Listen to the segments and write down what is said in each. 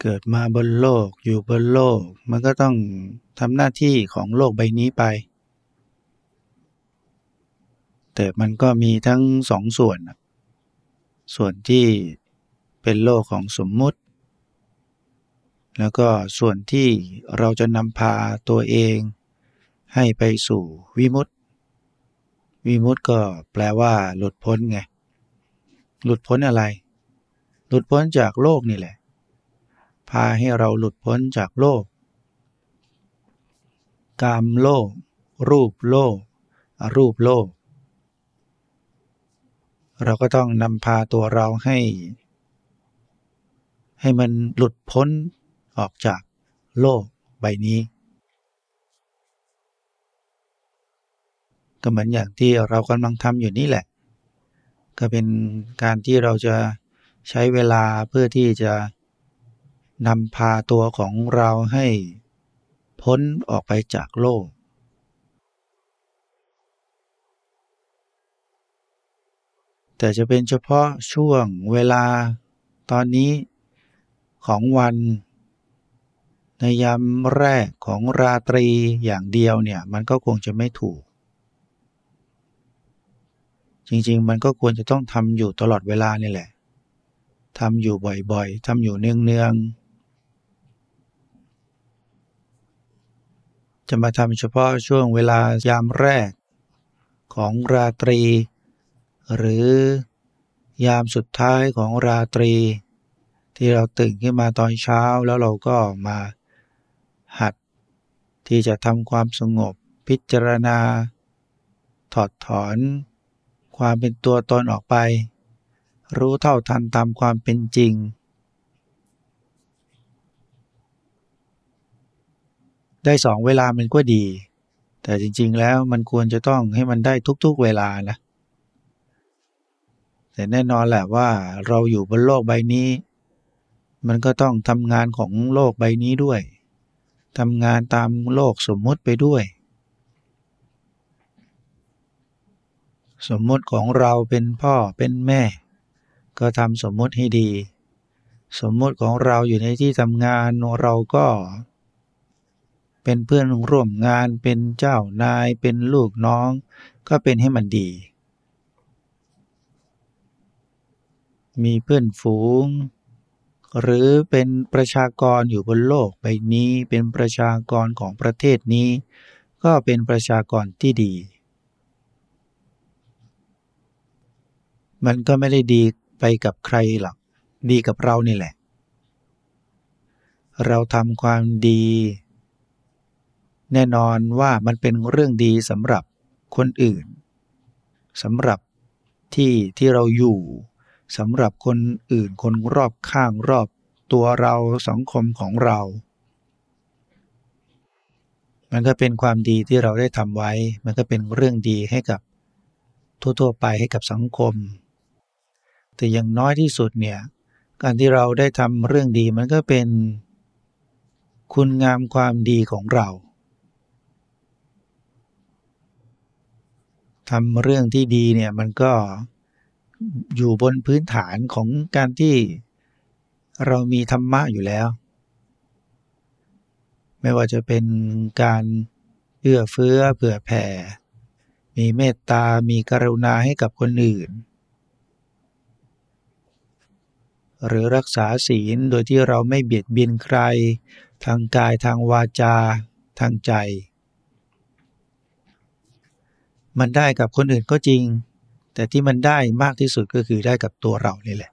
เกิดมาบนโลกอยู่บนโลก มันก็ต้องทำหน้าที่ของโลกใบนี้ไป แต่มันก็มีทั้งสองส่วน ส่วนที่เป็นโลกของสมมุติ แล้วก็ส่วนที่เราจะนำพาตัวเอง ให้ไปสู่วิมุตติ วิมุตติก็แปลว่าหลุดพ้นไง หลุดพ้นอะไร หลุดพ้นจากโลกนี่แหละ พาให้เราหลุดพ้นจากโลก กามโลก รูปโลก อรูปโลก เราก็ต้องนำพาตัวเราให้ ให้มันหลุดพ้นออกจากโลกใบนี้ ก็เหมือนอย่างที่เรากำลังทำอยู่นี่แหละ ก็เป็นการที่เราจะใช้เวลาเพื่อที่จะ นำพาตัวของเราให้พ้นออกไปจากโลก แต่จะเป็นเฉพาะช่วงเวลาตอนนี้ของวัน ในยามแรกของราตรีอย่างเดียวเนี่ย มันก็คงจะไม่ถูก จริงๆ มันก็ควรจะต้องทำอยู่ตลอดเวลานี่แหละทำอยู่บ่อยๆทำอยู่เนืองๆ จะมาทำเฉพาะช่วงเวลายามแรก ของราตรี หรือยามสุดท้ายของราตรี ที่เราตื่นขึ้นมาตอนเช้าแล้วเราก็มาหัด ที่จะทำความสงบพิจารณา ถอดถอน ความเป็นตัวตนออกไป รู้เท่าทันตามความเป็นจริง ได้สองเวลามันก็ดี แต่จริง ๆ แล้วมันควรจะต้องให้มันได้ทุกๆเวลานะ แต่แน่นอนแหละว่าเราอยู่บนโลกใบนี้ มันก็ต้องทำงานของโลกใบนี้ด้วยทำงานตามโลกสมมุติไปด้วย สมมติของเราเป็นพ่อเป็นแม่ ก็ทำสมมติให้ดี สมมติของเราอยู่ในที่ทำงานเราก็ เป็นเพื่อนร่วมงาน เป็นเจ้านาย เป็นลูกน้อง ก็เป็นให้มันดี มีเพื่อนฝูง หรือเป็นประชากรอยู่บนโลกใบนี้ เป็นประชากรของประเทศนี้ ก็เป็นประชากรที่ดี มันก็ไม่ได้ดีไปกับใครหรอก ดีกับเรานี่แหละ เราทำความดี แน่นอนว่ามันเป็นเรื่องดีสำหรับคนอื่นสำหรับที่ที่เราอยู่สำหรับคนอื่นคนรอบข้างรอบตัวเราสังคมของเรา มันก็เป็นความดีที่เราได้ทำไว้ มันก็เป็นเรื่องดีให้กับทั่วๆไปให้กับสังคม แต่อย่างน้อยที่สุดเนี่ยการที่เราได้ทำเรื่องดีมันก็เป็น คุณงามความดีของเรา ทำเรื่องที่ดีเนี่ยมันก็อยู่บนพื้นฐานของการที่เรามีธรรมะอยู่แล้ว ไม่ว่าจะเป็นการเอื้อเฟื้อเผื่อแผ่ มีเมตตา มีกรุณาให้กับคนอื่น หรือรักษาศีลโดยที่เราไม่เบียดเบียนใคร ทางกายทางวาจา ทางใจ มันได้กับคนอื่นก็จริง แต่ที่มันได้มากที่สุดก็คือได้กับตัวเรานี่แหละ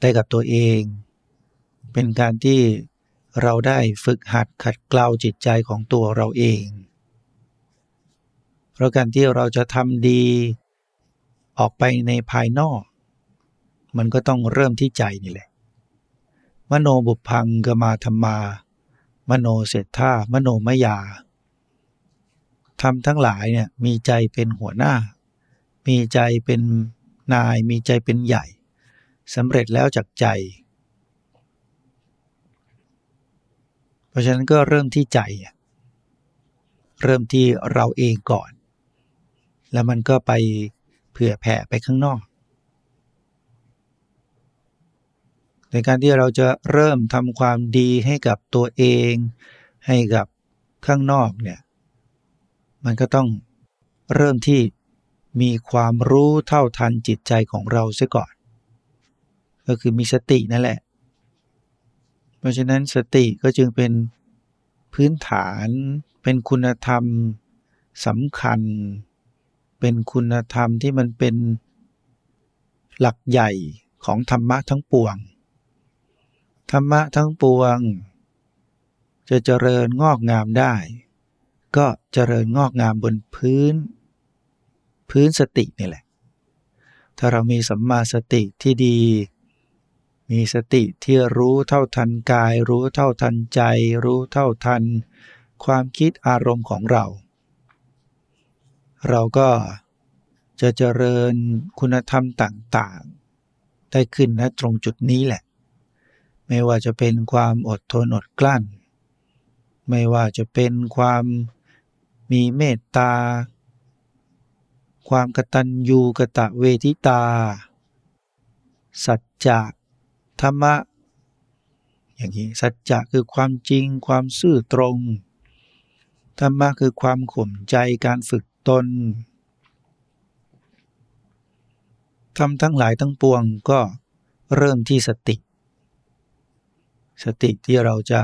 ได้กับตัวเอง เป็นการที่เราได้ฝึกหัดขัดเกลาจิตใจของตัวเราเอง เพราะการที่เราจะทำดีออกไปในภายนอก มันก็ต้องเริ่มที่ใจนี่แหละ มโนบุพังกมาธรรมา มโนเศรษฐามโนมยา ทำทั้งหลายเนี่ยมีใจเป็นหัวหน้า มีใจเป็นนาย มีใจเป็นใหญ่สำเร็จแล้วจากใจ เพราะฉะนั้นก็เริ่มที่ใจ เริ่มที่เราเองก่อน แล้วมันก็ไปเผื่อแผ่ไปข้างนอกในการที่เราจะเริ่มทำความดีให้กับตัวเอง ให้กับข้างนอกเนี่ย มันก็ต้องเริ่มที่มีความรู้เท่าทันจิตใจของเราเสียก่อน ก็คือมีสตินั่นแหละ เพราะฉะนั้นสติก็จึงเป็นพื้นฐานเป็นคุณธรรมสำคัญ เป็นคุณธรรมที่มันเป็นหลักใหญ่ของธรรมะทั้งปวง ธรรมะทั้งปวง จะเจริญงอกงามได้ ก็เจริญงอกงามบนพื้น พื้นสตินี่แหละ ถ้าเรามีสัมมาสติที่ดี มีสติที่รู้เท่าทันกาย รู้เท่าทันใจ รู้เท่าทัน ความคิดอารมณ์ของเรา เราก็จะเจริญคุณธรรมต่างๆ ได้ขึ้นณตรงจุดนี้แหละ ไม่ว่าจะเป็นความอดทนอดกลั้น ไม่ว่าจะเป็นความ มีเมตตา ความกตัญญูกะตะเวทิตา สัจจะธรรมะ อย่างนี้สัจจะคือความจริงความซื่อตรง ธรรมะคือความข่มใจการฝึกตนทำทั้งหลายทั้งปวงก็เริ่มที่สติ สติที่เราจะ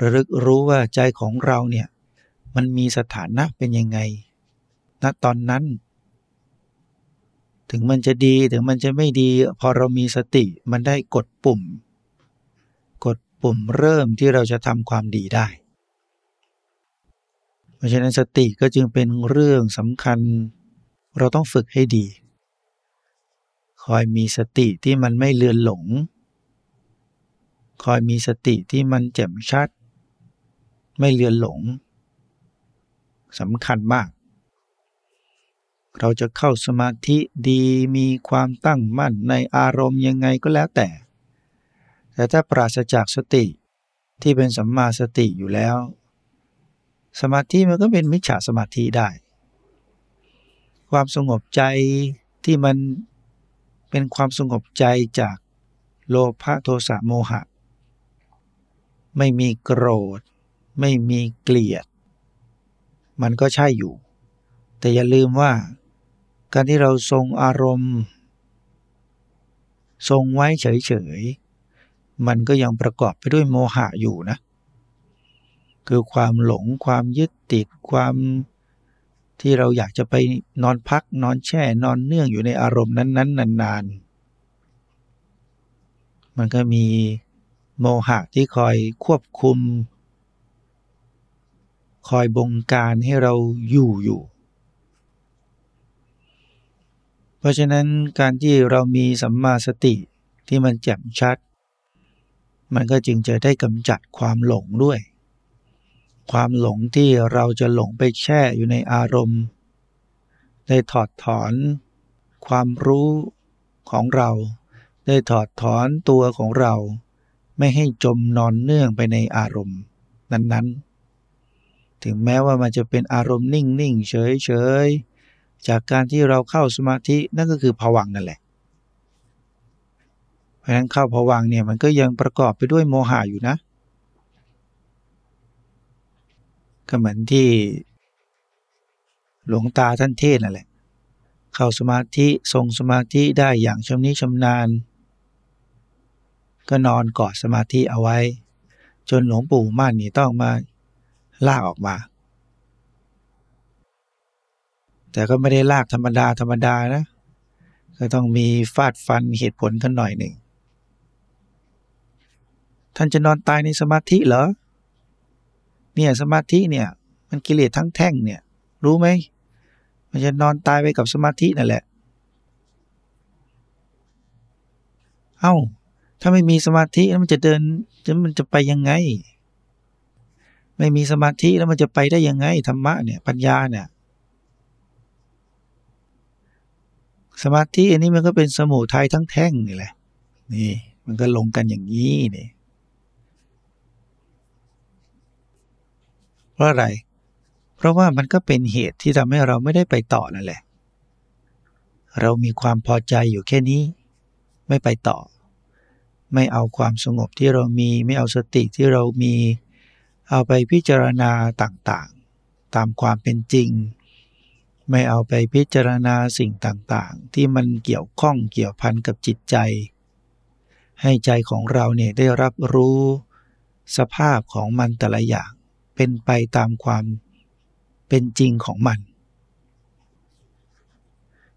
ระลึกรู้ว่าใจของเราเนี่ย มันมีสถานะเป็นยังไง ณ ตอนนั้น ถึงมันจะดีถึงมันจะไม่ดี พอเรามีสติมันได้กดปุ่ม กดปุ่มเริ่มที่เราจะทำความดีได้ เพราะฉะนั้นสติก็จึงเป็นเรื่องสำคัญ เราต้องฝึกให้ดี คอยมีสติที่มันไม่เลือนหลง คอยมีสติที่มันแจ่มชัด ไม่เลือนหลง สำคัญมาก เราจะเข้าสมาธิดีมีความตั้งมั่นในอารมณ์ยังไงก็แล้วแต่ แต่ถ้าปราศจากสติที่เป็นสัมมาสติอยู่แล้ว สมาธิมันก็เป็นมิจฉาสมาธิได้ ความสงบใจที่มันเป็นความสงบใจจากโลภะโทสะโมหะ ไม่มีโกรธ ไม่มีเกลียด มันก็ใช่อยู่ แต่อย่าลืมว่า การที่เราทรงอารมณ์ ทรงไว้เฉยๆ มันก็ยังประกอบไปด้วยโมหะอยู่นะ คือความหลงความยึดติดความที่เราอยากจะไปนอนพักนอนแช่นอนเนื่องอยู่ในอารมณ์นั้น ๆ นานๆ มันก็มีโมหะที่คอยควบคุม คอยบงการให้เราอยู่อยู่ เพราะฉะนั้นการที่เรามีสัมมาสติที่มันแจ่มชัด มันก็จึงจะได้กำจัดความหลงด้วย ความหลงที่เราจะหลงไปแช่อยู่ในอารมณ์ ได้ถอดถอน ความรู้ของเรา ได้ถอดถอนตัวของเรา ไม่ให้จมนอนเนื่องไปในอารมณ์ นั้นๆ ถึงแม้ว่ามันจะเป็นอารมณ์นิ่งๆ เฉยๆ จากการที่เราเข้าสมาธินั่นก็คือผวังนั่นแหละ เพราะฉะนั้นเข้าผวังเนี่ยมันก็ยังประกอบไปด้วยโมหะอยู่นะ ก็เหมือนที่หลวงตาท่านเทศนั่นแหละ เข้าสมาธิทรงสมาธิได้อย่างชำนิชำนาญ ก็นอนกอดสมาธิเอาไว้ จนหลวงปู่ม่านนี่ต้องมา ลากออกมา แต่ก็ไม่ได้ลากธรรมดาธรรมดานะ ก็ต้องมีฟาดฟันเหตุผลกันหน่อยหนึ่ง ท่านจะนอนตายในสมาธิเหรอ เนี่ยสมาธิเนี่ย มันกิเลสทั้งแท่งเนี่ย รู้ไหม มันจะนอนตายไปกับสมาธินั่นแหละ เอา้า ถ้าไม่มีสมาธิแล้วมันจะเดินจะมันจะไปยังไง ไม่มีสมาธิแล้วมันจะไปได้ยังไงธรรมะเนี่ยปัญญาเนี่ย สมาธิอันนี้มันก็เป็นสมุทัยทั้งแท่งนี่แหละ นี่ มันก็ลงกันอย่างนี้นี่เพราะอะไร เพราะว่ามันก็เป็นเหตุที่ทำให้เราไม่ได้ไปต่อนั่นแหละ เรามีความพอใจอยู่แค่นี้ ไม่ไปต่อ ไม่เอาความสงบที่เรามี ไม่เอาสติที่เรามี เอาไปพิจารณาต่างๆ ตามความเป็นจริง ไม่เอาไปพิจารณาสิ่งต่างๆ ที่มันเกี่ยวข้องเกี่ยวพันกับจิตใจ ให้ใจของเราเนี่ยได้รับรู้สภาพของมันแต่ละอย่างเป็นไปตามความเป็นจริงของมัน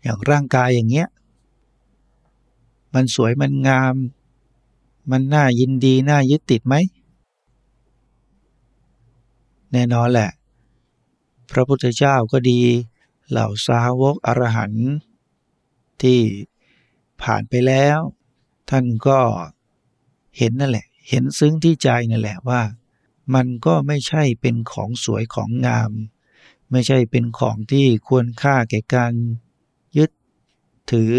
อย่างร่างกายอย่างเงี้ย มันสวยมันงาม มันน่ายินดีน่ายึดติดไหม แน่นอนแหละ พระพุทธเจ้าก็ดี เหล่าสาวกอรหันต์ที่ผ่านไปแล้ว ท่านก็เห็นนั่นแหละ เห็นซึ้งที่ใจนั่นแหละว่า มันก็ไม่ใช่เป็นของสวยของงาม ไม่ใช่เป็นของที่ควรค่าแก่การยึดถือ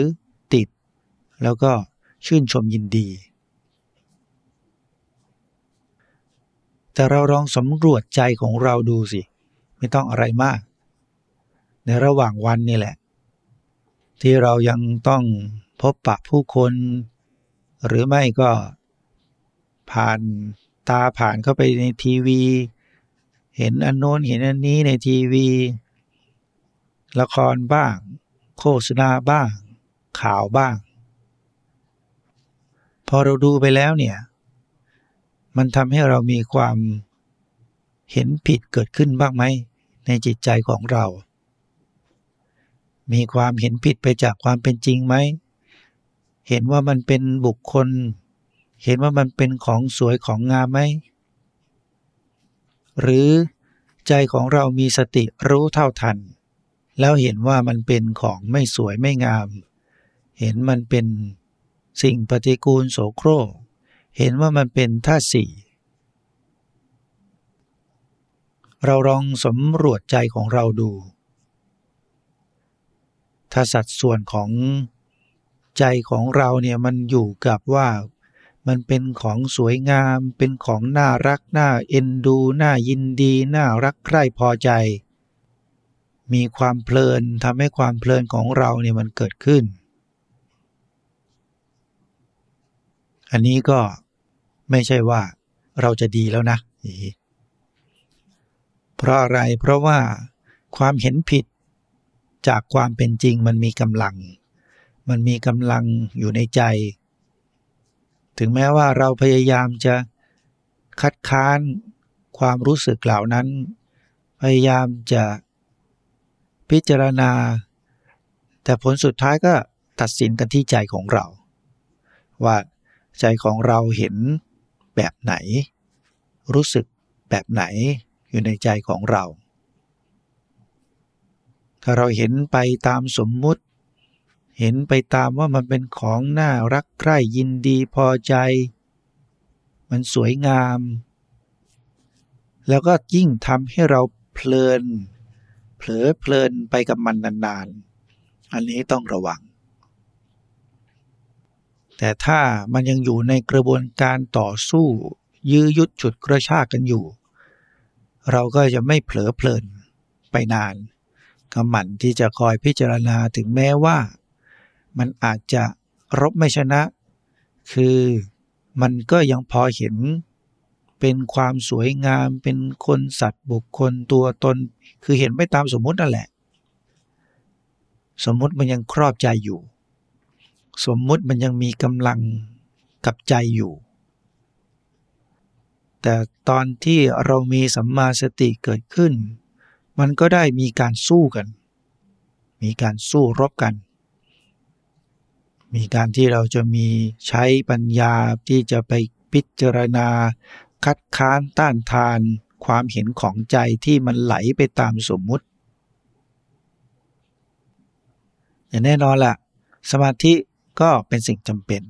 ติด แล้วก็ชื่นชมยินดี แต่เราลองสำรวจใจของเราดูสิ ไม่ต้องอะไรมาก ในระหว่างวันนี่แหละ ที่เรายังต้องพบปะผู้คน หรือไม่ก็ผ่านตาผ่านเข้าไปในทีวี เห็นอันโน้นเห็นอันนี้ในทีวี ละครบ้าง โฆษณาบ้าง ข่าวบ้าง พอเราดูไปแล้วเนี่ย มันทำให้เรามีความเห็นผิดเกิดขึ้นบ้างไหม ในจิตใจของเรา มีความเห็นผิดไปจากความเป็นจริงไหม เห็นว่ามันเป็นบุคคล เห็นว่ามันเป็นของสวยของงามไหม หรือใจของเรามีสติรู้เท่าทัน แล้วเห็นว่ามันเป็นของไม่สวยไม่งาม เห็นมันเป็นสิ่งปฏิกูลโสโครก เห็นว่ามันเป็นธาตุสี่เราลองสำรวจใจของเราดู ถ้าสัดส่วนของใจของเราเนี่ยมันอยู่กับว่ามันเป็นของสวยงาม เป็นของน่ารัก น่าเอ็นดู น่ายินดี น่ารักใคร่พอใจ มีความเพลินทำให้ความเพลินของเราเนี่ยมันเกิดขึ้น อันนี้ก็ ไม่ใช่ว่าเราจะดีแล้วนะเพราะอะไรเพราะว่าความเห็นผิดจากความเป็นจริงมันมีกำลัง มันมีกำลังอยู่ในใจ ถึงแม้ว่าเราพยายามจะคัดค้านความรู้สึกเหล่านั้น พยายามจะพิจารณา แต่ผลสุดท้ายก็ตัดสินกันที่ใจของเรา ว่าใจของเราเห็น แบบไหน รู้สึกแบบไหนอยู่ในใจของเรา ถ้าเราเห็นไปตามสมมุติ เห็นไปตามว่ามันเป็นของน่ารักใคร่ยินดีพอใจ มันสวยงาม แล้วก็ยิ่งทำให้เราเพลิน เผลอเพลินไปกับมันนานๆ อันนี้ต้องระวัง แต่ถ้ามันยังอยู่ในกระบวนการต่อสู้ ยื้อยุดฉุดกระชากกันอยู่ เราก็จะไม่เผลอเพลินไปนานก็หมั่นที่จะคอยพิจารณาถึงแม้ว่า มันอาจจะรบไม่ชนะ คือมันก็ยังพอเห็นเป็นความสวยงามเป็นคนสัตว์บุคคลตัวตน คือเห็นไปตามสมมุตินั่นแหละ สมมุติมันยังครอบใจอยู่ สมมุติมันยังมีกำลังกับใจอยู่ แต่ตอนที่เรามีสัมมาสติเกิดขึ้น มันก็ได้มีการสู้กัน มีการสู้รบกัน มีการที่เราจะมีใช้ปัญญาที่จะไปพิจารณา คัดค้านต้านทานความเห็นของใจที่มันไหลไปตามสมมุติอย่แน่นอนละ่ะ สมาธิ ก็เป็นสิ่งจำเป็น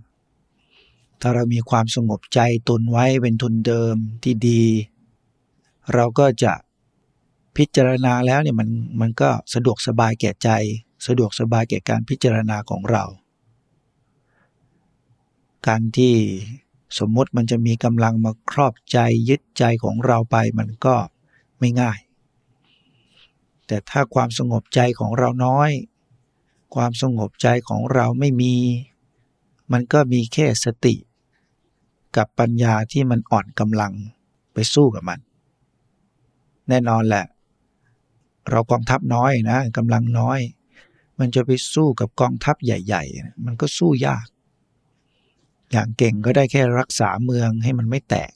ถ้าเรามีความสงบใจตุนไว้เป็นทุนเดิมที่ดี เราก็จะพิจารณาแล้วเนี่ยมันมันก็สะดวกสบายแก่ใจ สะดวกสบายแก่การพิจารณาของเรา การที่สมมติมันจะมีกำลังมาครอบใจยึดใจของเราไปมันก็ไม่ง่าย แต่ถ้าความสงบใจของเราน้อย ความสงบใจของเราไม่มี มันก็มีแค่สติ กับปัญญาที่มันอ่อนกำลังไปสู้กับมัน แน่นอนแหละ เรากองทัพน้อยนะกำลังน้อย มันจะไปสู้กับกองทัพใหญ่ ๆ มันก็สู้ยาก อย่างเก่งก็ได้แค่รักษาเมืองให้มันไม่แตก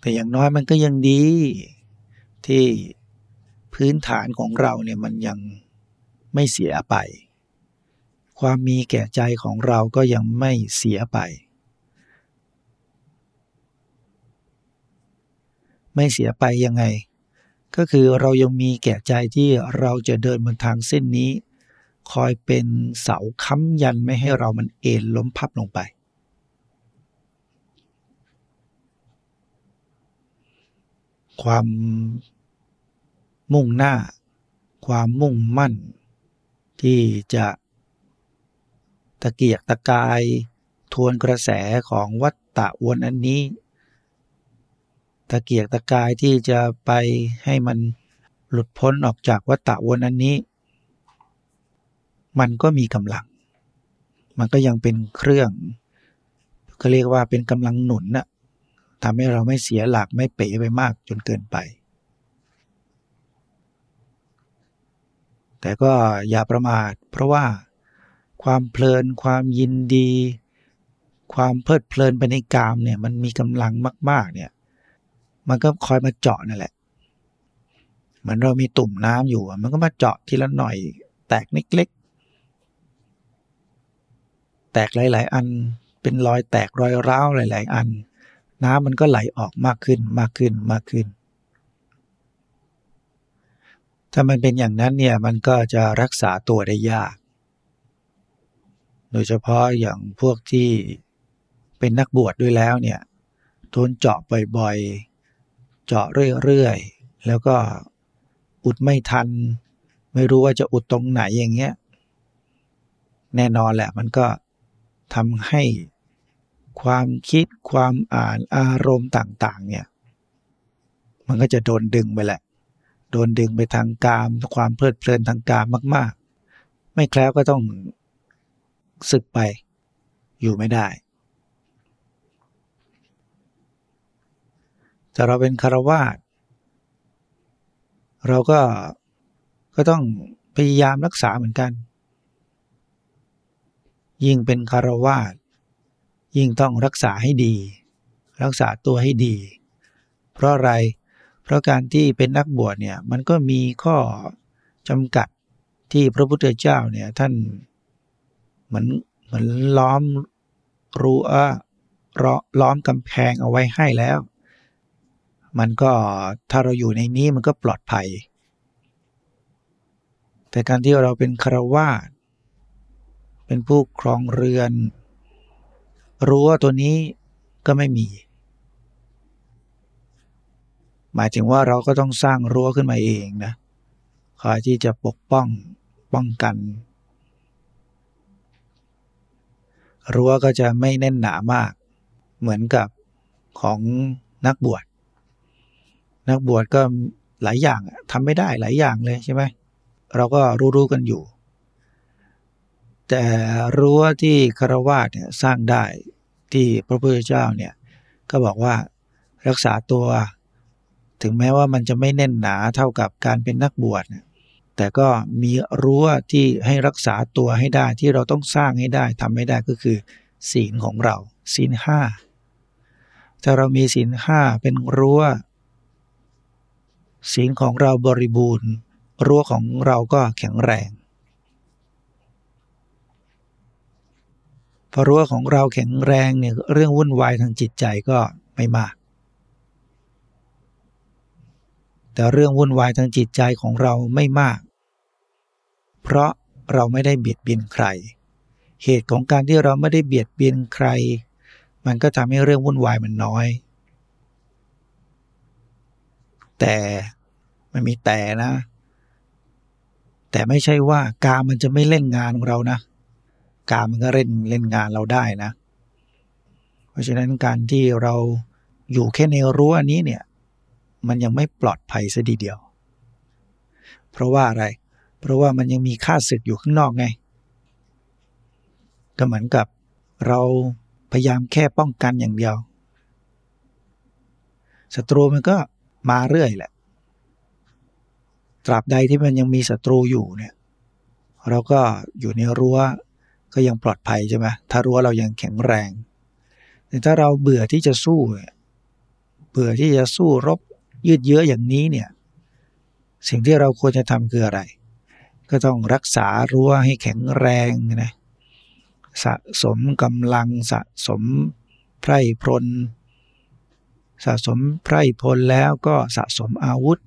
แต่อย่างน้อยมันก็ยังดี ที่พื้นฐานของเราเนี่ยมันยังไม่เสียไป ความมีแก่ใจของเราก็ยังไม่เสียไป ไม่เสียไปยังไง ก็คือเรายังมีแก่ใจที่เราจะเดินบนทางเส้นนี้ คอยเป็นเสาค้ำยันไม่ให้เรามันเอ็นล้มพับลงไปความ มุ่งหน้า ความมุ่งมั่น ที่จะตะเกียกตะกาย ทวนกระแสของวัฏฏะวนอันนี้ ตะเกียกตะกายที่จะไปให้มันหลุดพ้นออกจากวัฏฏะวนอันนี้ มันก็มีกำลัง มันก็ยังเป็นเครื่องก็เรียกว่าเป็นกำลังหนุนนะทำให้เราไม่เสียหลักไม่เป๋ไปมากจนเกินไป แต่ก็อย่าประมาท เพราะว่าความเพลินความยินดี ความเพลิดเพลินไปในกามเนี่ยมันมีกำลังมาก ๆ เนี่ย มันก็คอยมาเจาะนั่นแหละเหมือนเรามีตุ่มน้ำอยู่ มันก็มาเจาะทีละหน่อย แตกเล็กๆแตกหลาย ๆ อันเป็นรอยแตกรอยร้าวหลาย ๆ อัน น้ำมันก็ไหลออกมากขึ้นมากขึ้นมากขึ้น ถ้ามันเป็นอย่างนั้นเนี่ยมันก็จะรักษาตัวได้ยาก โดยเฉพาะอย่างพวกที่เป็นนักบวชดด้วยแล้วเนี่ยทนเจาะบ่อยๆ เจาะเรื่อยๆ แล้วก็อุดไม่ทัน ไม่รู้ว่าจะอุดตรงไหนอย่างเงี้ย แน่นอนแหละมันก็ทำให้ความคิดความอ่านอารมณ์ต่าง ๆ เนี่ย มันก็จะโดนดึงไปแหละ โดนดึงไปทางกาม ความเพลิดเพลินทางกามมาก ๆ ไม่แคล้วก็ต้องศึกไปอยู่ไม่ได้ แต่เราเป็นคารวาสเราก็ก็ต้องพยายามรักษาเหมือนกัน ยิ่งเป็นคารวาสยิ่งต้องรักษาให้ดี รักษาตัวให้ดี เพราะอะไร เพราะการที่เป็นนักบวชเนี่ยมันก็มีข้อจำกัดที่พระพุทธเจ้าเนี่ยท่านเหมือนเหมือนล้อมรั้วล้อมกำแพงเอาไว้ให้แล้ว มันก็ถ้าเราอยู่ในนี้มันก็ปลอดภัย แต่การที่เราเป็นคารวาสเป็นผู้ครองเรือน รั้วตัวนี้ก็ไม่มี หมายถึงว่าเราก็ต้องสร้างรั้วขึ้นมาเองนะคอยที่จะปกป้องป้องกัน รั้วก็จะไม่แน่นหนามาก เหมือนกับของนักบวชนักบวชก็หลายอย่างทำไม่ได้หลายอย่างเลยใช่ไหมเราก็รู้ๆกันอยู่ แต่รั้วที่คารวาสเนี่ยสร้างได้ที่พระพุทธเจ้าเนี่ยก็บอกว่ารักษาตัว ถึงแม้ว่ามันจะไม่แน่นหนาเท่ากับการเป็นนักบวชแต่ก็มีรั้วที่ให้รักษาตัวให้ได้ที่เราต้องสร้างให้ได้ทำให้ได้ก็คือ ศีลของเรา ศีลห้าถ้าเรามีศีลห้าเป็นรั้วศีลของเราบริบูรณ์รั้วของเราก็แข็งแรงพอรั้วของเราแข็งแรงเนี่ยเรื่องวุ่นวายทางจิตใจก็ไม่มาก แต่เรื่องวุ่นวายทางจิตใจของเราไม่มาก เพราะเราไม่ได้เบียดเบียนใคร เหตุของการที่เราไม่ได้เบียดเบียนใคร มันก็ทำให้เรื่องวุ่นวายมันน้อย แต่มันมีแต่นะ แต่ไม่ใช่ว่ากามันจะไม่เล่นงานเรานะ กามันก็เล่นเล่นงานเราได้นะ เพราะฉะนั้นการที่เราอยู่แค่ในรั้วนี้เนี่ย มันยังไม่ปลอดภัยซะดีเดียว เพราะว่าอะไร เพราะว่ามันยังมีค่าศึกอยู่ข้างนอกไง ก็เหมือนกับเราพยายามแค่ป้องกันอย่างเดียวศัตรูมันก็มาเรื่อยแหละ ตราบใดที่มันยังมีศัตรูอยู่เนี่ย เราก็อยู่ในรั้วก็ยังปลอดภัยใช่ไหมถ้ารั้วเรายังแข็งแรง แต่ถ้าเราเบื่อที่จะสู้ เบื่อที่จะสู้รบ ยืดเยื้ออย่างนี้เนี่ยสิ่งที่เราควรจะทำคืออะไร ก็ต้องรักษารั้วให้แข็งแรงนะสะสมกำลังสะสมไพร่พล สะสมไพร่พลแล้วก็สะสมอาวุธ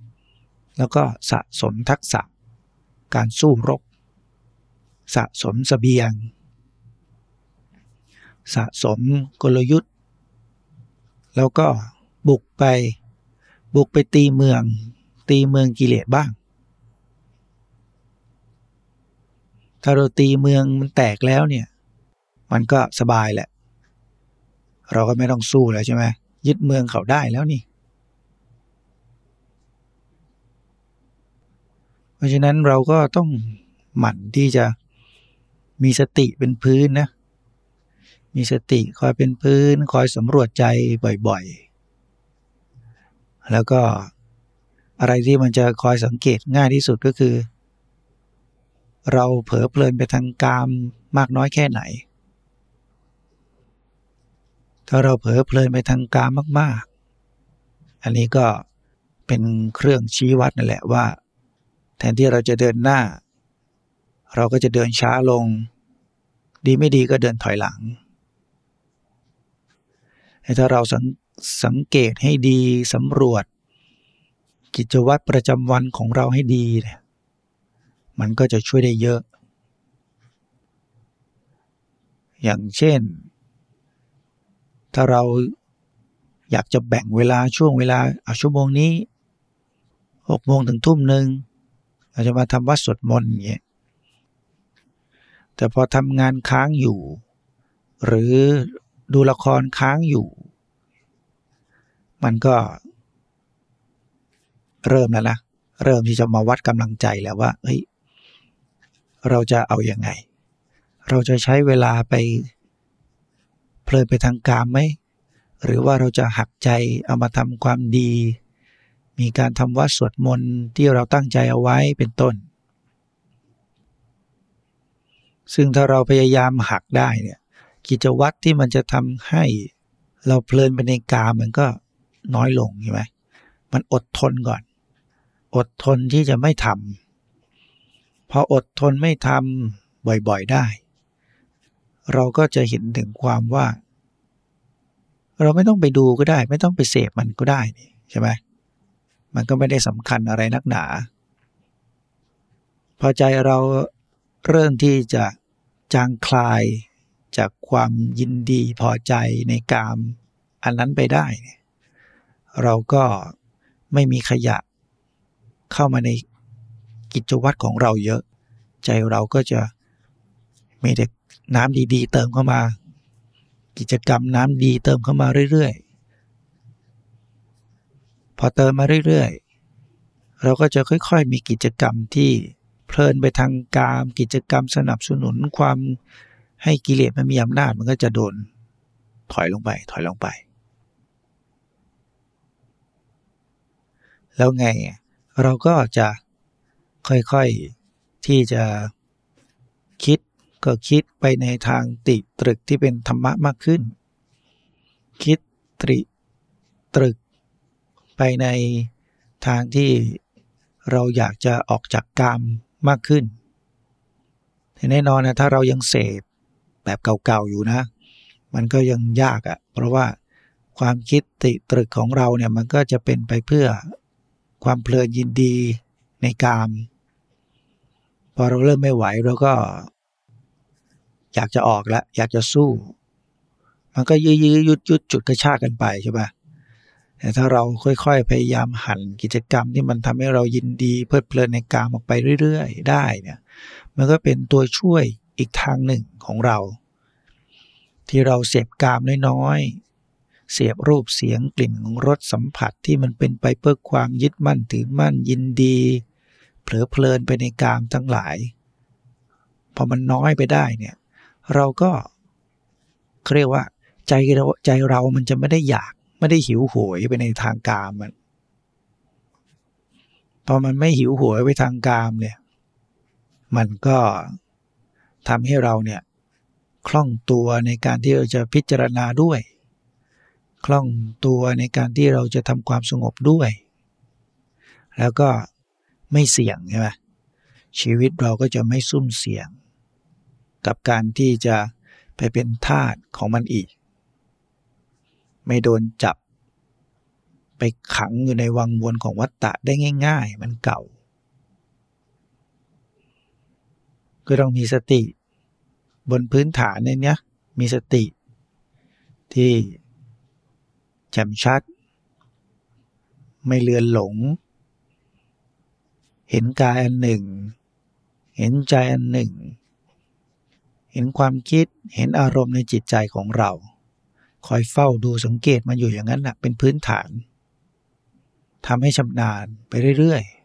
แล้วก็สะสมทักษะ การสู้รบ สะสมสเสบียง สะสมกลยุทธ์ แล้วก็บุกไป บุกไปตีเมือง ตีเมืองกิเลสบ้าง ถ้าเราตีเมืองมันแตกแล้วเนี่ย มันก็สบายแหละ เราก็ไม่ต้องสู้แล้วใช่ไหมยึดเมืองเขาได้แล้วนี่ เพราะฉะนั้นเราก็ต้องหมั่นที่จะมีสติเป็นพื้นนะ มีสติคอยเป็นพื้น คอยสำรวจใจบ่อยๆ แล้วก็อะไรที่มันจะคอยสังเกตง่ายที่สุดก็คือ เราเผลอเพลินไปทางกามมากน้อยแค่ไหน ถ้าเราเผลอเพลินไปทางกามมาก ๆ อันนี้ก็เป็นเครื่องชี้วัดนั่นแหละว่า แทนที่เราจะเดินหน้า เราก็จะเดินช้าลง ดีไม่ดีก็เดินถอยหลังถ้าเราสัง สังเกตให้ดีสำรวจ กิจวัตรประจำวันของเราให้ดีเนี่ยมันก็จะช่วยได้เยอะ อย่างเช่น ถ้าเราอยากจะแบ่งเวลาช่วงเวลาเอาชั่วโมงนี้หกโมงถึงทุ่มหนึ่งเราจะมาทำวัดสวดมนต์อย่างเงี้ยแต่พอทำงานค้างอยู่ หรือดูละครค้างอยู่ มันก็ เริ่มแล้วนะเริ่มที่จะมาวัดกำลังใจแล้วว่าเฮ้ยเราจะเอาอยัางไง เราจะใช้เวลาไปเพลินไปทางกามไหมหรือว่าเราจะหักใจเอามาทำความดี มีการทำวัดสวดมนต์ที่เราตั้งใจเอาไว้เป็นต้น ซึ่งถ้าเราพยายามหักได้เนี่ยกิจวัตรที่มันจะทำให้เราเพลินไปในกามมันก็ น้อยลงใช่ไหมมันอดทนก่อน อดทนที่จะไม่ทำพออดทนไม่ทำบ่อยๆได้ เราก็จะเห็นถึงความว่า เราไม่ต้องไปดูก็ได้ ไม่ต้องไปเสพมันก็ได้นี่ใช่ไหมมันก็ไม่ได้สำคัญอะไรนักหนา พอใจเราเริ่มที่จะจางคลายจากความยินดีพอใจในกามอันนั้นไปได้เเราก็ไม่มีขยะเข้ามาในกิจวัตรของเราเยอะ ใจเราก็จะมีแต่น้ำดีๆ เติมเข้ามา กิจกรรมน้ำดีเติมเข้ามาเรื่อยๆ พอเติมมาเรื่อยๆ เราก็จะค่อยๆ มีกิจกรรมที่เพลินไปทางกามกิจกรรมสนับสนุนความให้กิเลสมันมีอำนาจมันก็จะโดนถอยลงไป ถอยลงไป แล้วไง เราก็จะค่อยๆที่จะคิดก็คิดไปในทางติตรึกที่เป็นธรรมะมากขึ้น คิดตริตรึก ไปในทางที่เราอยากจะออกจากกรรมมากขึ้นแต่แน่นอนนะถ้าเรายังเสพแบบเก่าๆอยู่นะ มันก็ยังยากอะ่ะ เพราะว่าความคิดติตรึกของเราเนี่ยมันก็จะเป็นไปเพื่อ ความเพลินยินดีในกาม พอเราเริ่มไม่ไหวเราก็ อยากจะออกแล้วอยากจะสู้ มันก็ยื้อยื้อยุดยุดจุดกระชากกันไปใช่ปะแต่ถ้าเราค่อยๆ พยายามหันกิจกรรมที่มันทำให้เรายินดีเพลิดเพลินในกามออกไปเรื่อยๆ ได้เนี่ย มันก็เป็นตัวช่วยอีกทางหนึ่งของเรา ที่เราเสพกามน้อยๆ เสียบรูปเสียงกลิ่นของรสสัมผัสที่มันเป็นไปเพื่อความยึดมั่นถือมั่นยินดี เผลอเพลินไปในกามทั้งหลาย พอมันน้อยไปได้เนี่ยเราก็เรียกว่าใจเราใจเรามันจะไม่ได้อยากไม่ได้หิวโหยไปในทางกามมันพอมันไม่หิวโหยไปทางกามเนี่ย มันก็ทำให้เราเนี่ยคล่องตัวในการที่เราจะพิจารณาด้วย คล่องตัวในการที่เราจะทำความสงบด้วย แล้วก็ไม่เสี่ยงใช่ไหมชีวิตเราก็จะไม่ซุ่มเสี่ยง กับการที่จะไปเป็นทาสของมันอีก ไม่โดนจับ ไปขังอยู่ในวังวนของวัฏฏะได้ง่าย ๆ มันเก่า ก็ต้องมีสติ บนพื้นฐานในนี้มีสติที่ แจ่มชัด ไม่เลือนหลง เห็นกายอันหนึ่ง เห็นใจอันหนึ่ง เห็นความคิดเห็นอารมณ์ในจิตใจของเรา คอยเฝ้าดูสังเกตมันอยู่อย่างนั้นนะเป็นพื้นฐานทำให้ชำนาญไปเรื่อยๆ